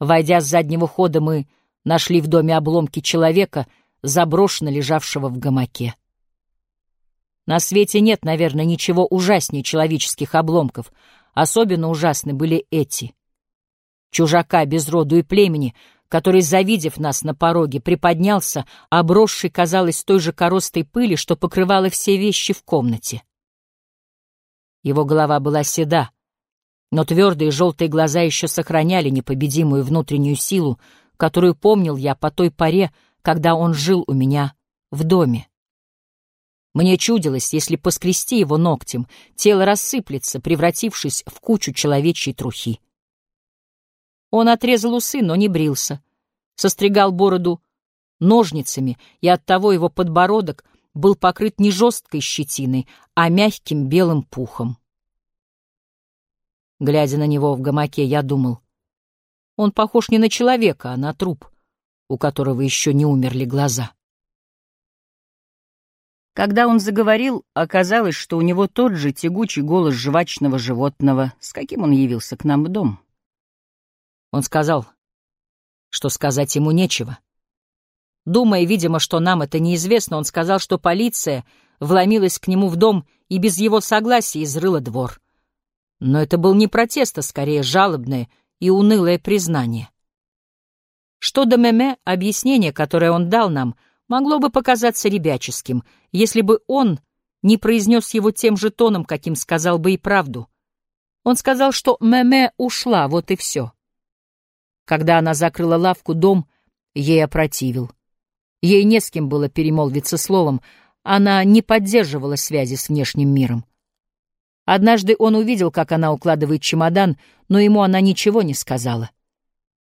Войдя с заднего хода, мы нашли в доме обломки человека, заброшенно лежавшего в гамаке. На свете нет, наверное, ничего ужаснее человеческих обломков. Особенно ужасны были эти. Чужака без роду и племени, который, завидев нас на пороге, приподнялся, обросший, казалось, той же коростой пыли, что покрывала все вещи в комнате. Его голова была седа, но твердые желтые глаза еще сохраняли непобедимую внутреннюю силу, которую помнил я по той поре, когда он жил у меня в доме. Мне чудилось, если поскрести его ногтем, тело рассыплется, превратившись в кучу человечьей трухи. Он отрезал усы, но не брился, состригал бороду ножницами, и оттого его подбородок был покрыт не жесткой щетиной, а мягким белым пухом. Глядя на него в гамаке, я думал, он похож не на человека, а на труп, у которого еще не умерли глаза. Когда он заговорил, оказалось, что у него тот же тягучий голос жвачного животного, с каким он явился к нам в дом. Он сказал, что сказать ему нечего. Думая, видимо, что нам это неизвестно, он сказал, что полиция вломилась к нему в дом и без его согласия изрыла двор. Но это был не протест, а скорее жалобное и унылое признание. Что до Меме, объяснение, которое он дал нам, могло бы показаться ребяческим, если бы он не произнес его тем же тоном, каким сказал бы и правду. Он сказал, что Меме ушла, вот и все. Когда она закрыла лавку, дом ей опротивил. Ей не с кем было перемолвиться словом, она не поддерживала связи с внешним миром. Однажды он увидел, как она укладывает чемодан, но ему она ничего не сказала.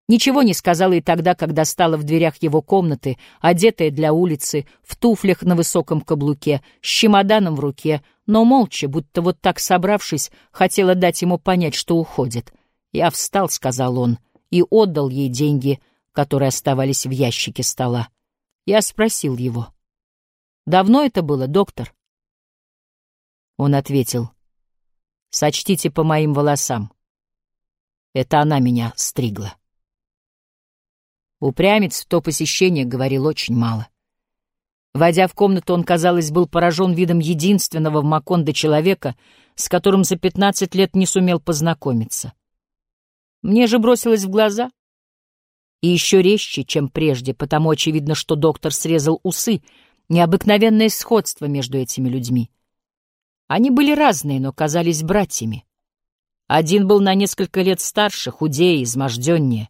Ничего не сказала и тогда, когда стала в дверях его комнаты, одетая для улицы, в туфлях на высоком каблуке, с чемоданом в руке, но молча, будто вот так собравшись, хотела дать ему понять, что уходит. «Я встал», — сказал он, и отдал ей деньги, которые оставались в ящике стола. Я спросил его. «Давно это было, доктор?» Он ответил. Сочтите по моим волосам. Это она меня стригла. Упрямец в то посещение говорил очень мало. Войдя в комнату, он, казалось, был поражен видом единственного в Макондо человека, с которым за пятнадцать лет не сумел познакомиться. Мне же бросилось в глаза, и еще резче, чем прежде, потому очевидно, что доктор срезал усы, необыкновенное сходство между этими людьми. Они были разные, но казались братьями. Один был на несколько лет старше, худее, изможденнее.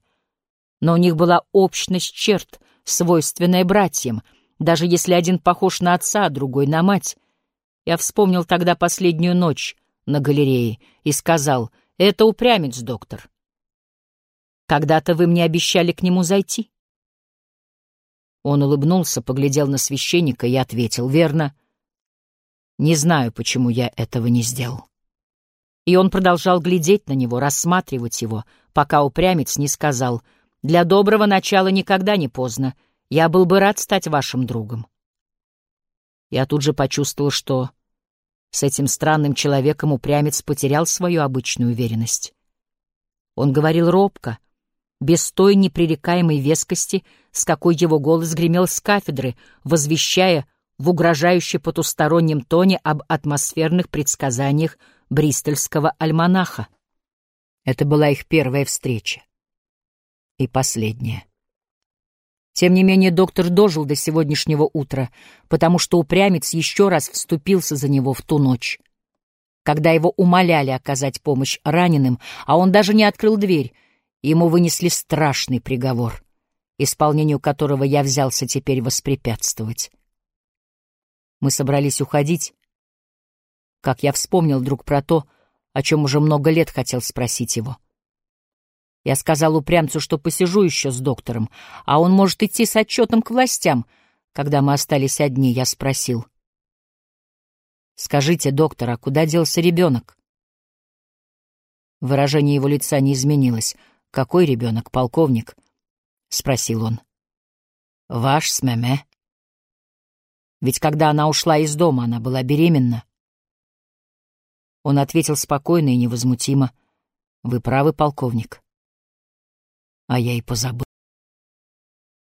Но у них была общность черт, свойственная братьям, даже если один похож на отца, а другой на мать. Я вспомнил тогда последнюю ночь на галерее и сказал, «Это упрямец, доктор. Когда-то вы мне обещали к нему зайти». Он улыбнулся, поглядел на священника и ответил, «Верно». Не знаю, почему я этого не сделал. И он продолжал глядеть на него, рассматривать его, пока упрямец не сказал, «Для доброго начала никогда не поздно. Я был бы рад стать вашим другом». Я тут же почувствовал, что с этим странным человеком упрямец потерял свою обычную уверенность. Он говорил робко, без той непререкаемой вескости, с какой его голос гремел с кафедры, возвещая в угрожающе потустороннем тоне об атмосферных предсказаниях бристольского альманаха. Это была их первая встреча. И последняя. Тем не менее, доктор дожил до сегодняшнего утра, потому что упрямец еще раз вступился за него в ту ночь. Когда его умоляли оказать помощь раненым, а он даже не открыл дверь, ему вынесли страшный приговор, исполнению которого я взялся теперь воспрепятствовать. Мы собрались уходить. Как я вспомнил вдруг про то, о чем уже много лет хотел спросить его. Я сказал упрямцу, что посижу еще с доктором, а он может идти с отчетом к властям. Когда мы остались одни, я спросил. «Скажите, доктор, а куда делся ребенок?» Выражение его лица не изменилось. «Какой ребенок, полковник?» — спросил он. «Ваш с Меме». Ведь когда она ушла из дома, она была беременна. Он ответил спокойно и невозмутимо. «Вы правы, полковник. А я и позабыл.